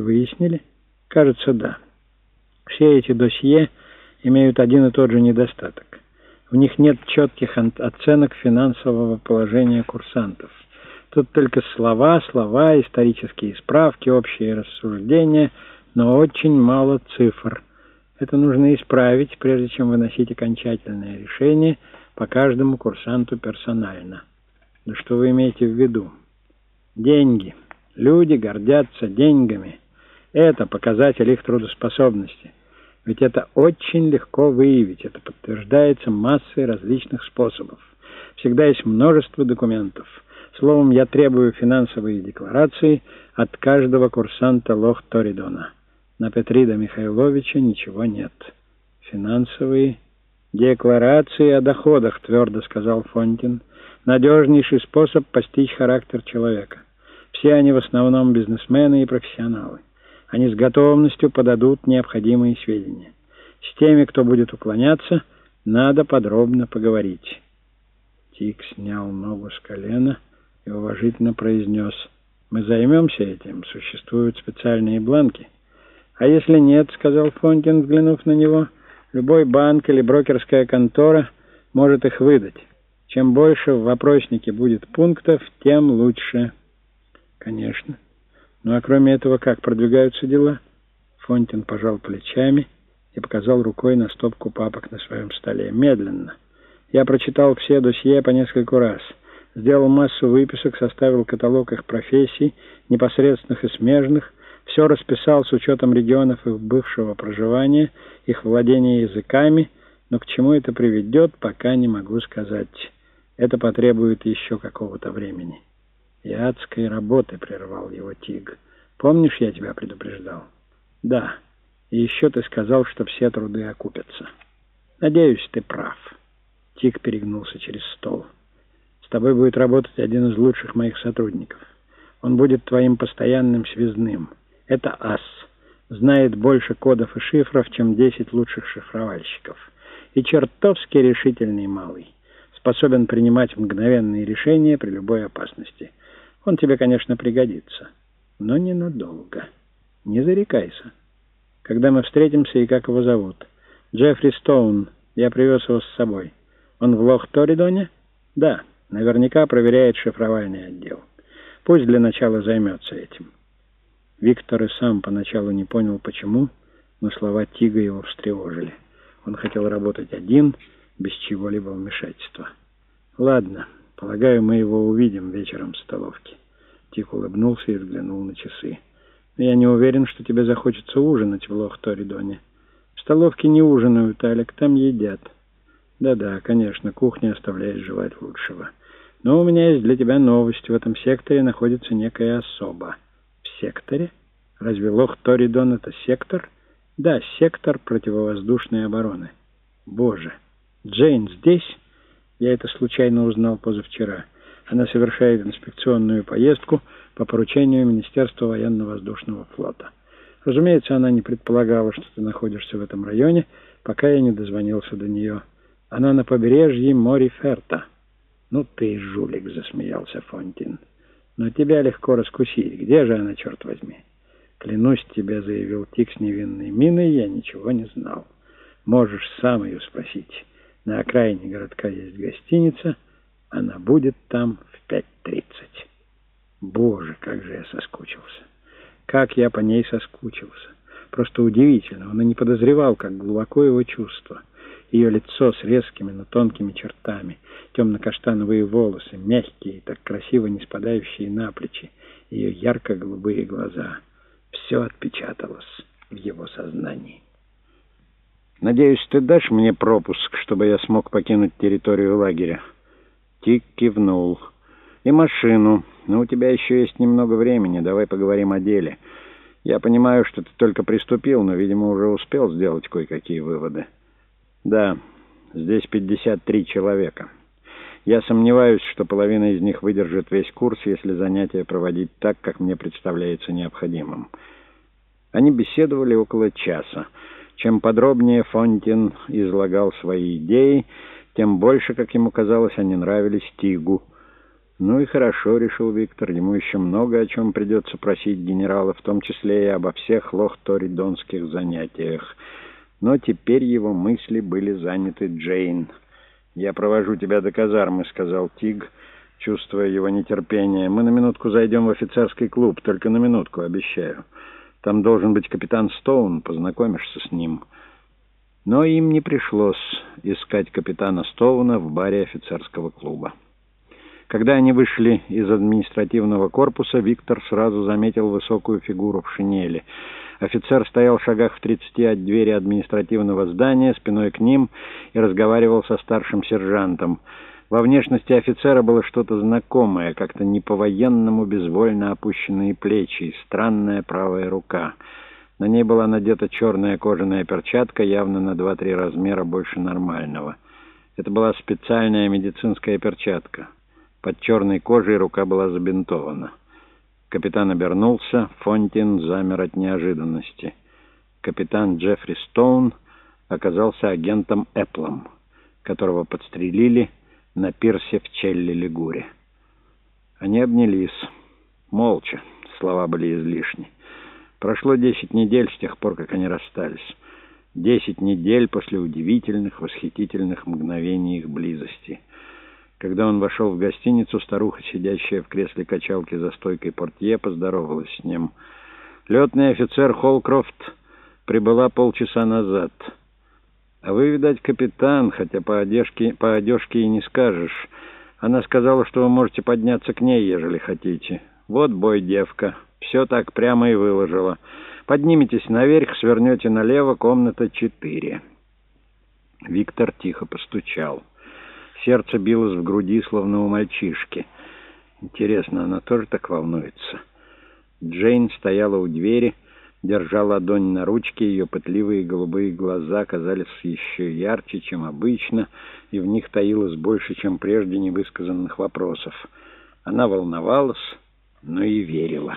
Выяснили? Кажется, да. Все эти досье имеют один и тот же недостаток. В них нет четких оценок финансового положения курсантов. Тут только слова, слова, исторические справки, общие рассуждения, но очень мало цифр. Это нужно исправить, прежде чем выносить окончательное решение по каждому курсанту персонально. Да что вы имеете в виду? Деньги. Люди гордятся деньгами. Это показатель их трудоспособности. Ведь это очень легко выявить. Это подтверждается массой различных способов. Всегда есть множество документов. Словом, я требую финансовые декларации от каждого курсанта Лох-Торидона. На Петрида Михайловича ничего нет. Финансовые декларации о доходах, твердо сказал Фонтин. Надежнейший способ постичь характер человека. Все они в основном бизнесмены и профессионалы. Они с готовностью подадут необходимые сведения. С теми, кто будет уклоняться, надо подробно поговорить. Тик снял ногу с колена и уважительно произнес, «Мы займемся этим, существуют специальные бланки». «А если нет», — сказал Фонтин, взглянув на него, «любой банк или брокерская контора может их выдать. Чем больше в вопроснике будет пунктов, тем лучше». «Конечно». Ну а кроме этого, как продвигаются дела? Фонтин пожал плечами и показал рукой на стопку папок на своем столе. Медленно. Я прочитал все досье по нескольку раз. Сделал массу выписок, составил каталог их профессий, непосредственных и смежных, все расписал с учетом регионов их бывшего проживания, их владения языками, но к чему это приведет, пока не могу сказать. Это потребует еще какого-то времени. «И адской работы», — прервал его Тиг. «Помнишь, я тебя предупреждал?» «Да. И еще ты сказал, что все труды окупятся». «Надеюсь, ты прав». Тиг перегнулся через стол. «С тобой будет работать один из лучших моих сотрудников. Он будет твоим постоянным связным. Это ас. Знает больше кодов и шифров, чем десять лучших шифровальщиков. И чертовски решительный малый. Способен принимать мгновенные решения при любой опасности». Он тебе, конечно, пригодится, но ненадолго. Не зарекайся. Когда мы встретимся и как его зовут? Джеффри Стоун. Я привез его с собой. Он в Лох-Торидоне? Да, наверняка проверяет шифровальный отдел. Пусть для начала займется этим. Виктор и сам поначалу не понял, почему, но слова Тига его встревожили. Он хотел работать один, без чего-либо вмешательства. Ладно. Полагаю, мы его увидим вечером в столовке. Тик улыбнулся и взглянул на часы. Я не уверен, что тебе захочется ужинать в Лох-Торидоне. В столовке не ужинают, Алек, там едят. Да-да, конечно, кухня оставляет желать лучшего. Но у меня есть для тебя новость. В этом секторе находится некая особа. В секторе? Разве Лох-Торидон — это сектор? Да, сектор противовоздушной обороны. Боже, Джейн здесь? Я это случайно узнал позавчера. Она совершает инспекционную поездку по поручению Министерства военно-воздушного флота. Разумеется, она не предполагала, что ты находишься в этом районе, пока я не дозвонился до нее. Она на побережье Мори-Ферта. «Ну ты жулик!» — засмеялся Фонтин. «Но тебя легко раскусить. Где же она, черт возьми?» «Клянусь тебе», — заявил Тик с невинной миной, — «я ничего не знал. Можешь сам ее спросить». На окраине городка есть гостиница. Она будет там в 5.30. Боже, как же я соскучился. Как я по ней соскучился. Просто удивительно. Он и не подозревал, как глубоко его чувство. Ее лицо с резкими, но тонкими чертами, темно-каштановые волосы, мягкие так красиво не спадающие на плечи, ее ярко-голубые глаза. Все отпечаталось в его сознании. Надеюсь, ты дашь мне пропуск, чтобы я смог покинуть территорию лагеря?» Тик кивнул. «И машину. Но у тебя еще есть немного времени. Давай поговорим о деле. Я понимаю, что ты только приступил, но, видимо, уже успел сделать кое-какие выводы». «Да, здесь 53 человека. Я сомневаюсь, что половина из них выдержит весь курс, если занятия проводить так, как мне представляется необходимым». Они беседовали около часа. Чем подробнее Фонтин излагал свои идеи, тем больше, как ему казалось, они нравились Тигу. Ну и хорошо, решил Виктор. Ему еще много о чем придется просить генерала, в том числе и обо всех лохторидонских занятиях. Но теперь его мысли были заняты Джейн. «Я провожу тебя до казармы», — сказал Тиг, чувствуя его нетерпение. «Мы на минутку зайдем в офицерский клуб, только на минутку, обещаю. Там должен быть капитан Стоун, познакомишься с ним». Но им не пришлось искать капитана Стоуна в баре офицерского клуба. Когда они вышли из административного корпуса, Виктор сразу заметил высокую фигуру в шинели. Офицер стоял в шагах в тридцати от двери административного здания, спиной к ним, и разговаривал со старшим сержантом. Во внешности офицера было что-то знакомое, как-то не по-военному безвольно опущенные плечи и странная правая рука. На ней была надета черная кожаная перчатка, явно на два-три размера больше нормального. Это была специальная медицинская перчатка. Под черной кожей рука была забинтована. Капитан обернулся, Фонтин замер от неожиданности. Капитан Джеффри Стоун оказался агентом Эпплом, которого подстрелили на пирсе в Челли-Лигуре. Они обнялись. Молча. Слова были излишни. Прошло десять недель с тех пор, как они расстались. Десять недель после удивительных, восхитительных мгновений их близости — когда он вошел в гостиницу, старуха, сидящая в кресле качалки за стойкой портье, поздоровалась с ним. «Летный офицер Холкрофт прибыла полчаса назад. А вы, видать, капитан, хотя по одежке, по одежке и не скажешь. Она сказала, что вы можете подняться к ней, ежели хотите. Вот бой, девка. Все так прямо и выложила. Подниметесь наверх, свернете налево, комната четыре». Виктор тихо постучал. Сердце билось в груди, словно у мальчишки. Интересно, она тоже так волнуется? Джейн стояла у двери, держа ладонь на ручке, ее пытливые голубые глаза казались еще ярче, чем обычно, и в них таилось больше, чем прежде невысказанных вопросов. Она волновалась, но и верила.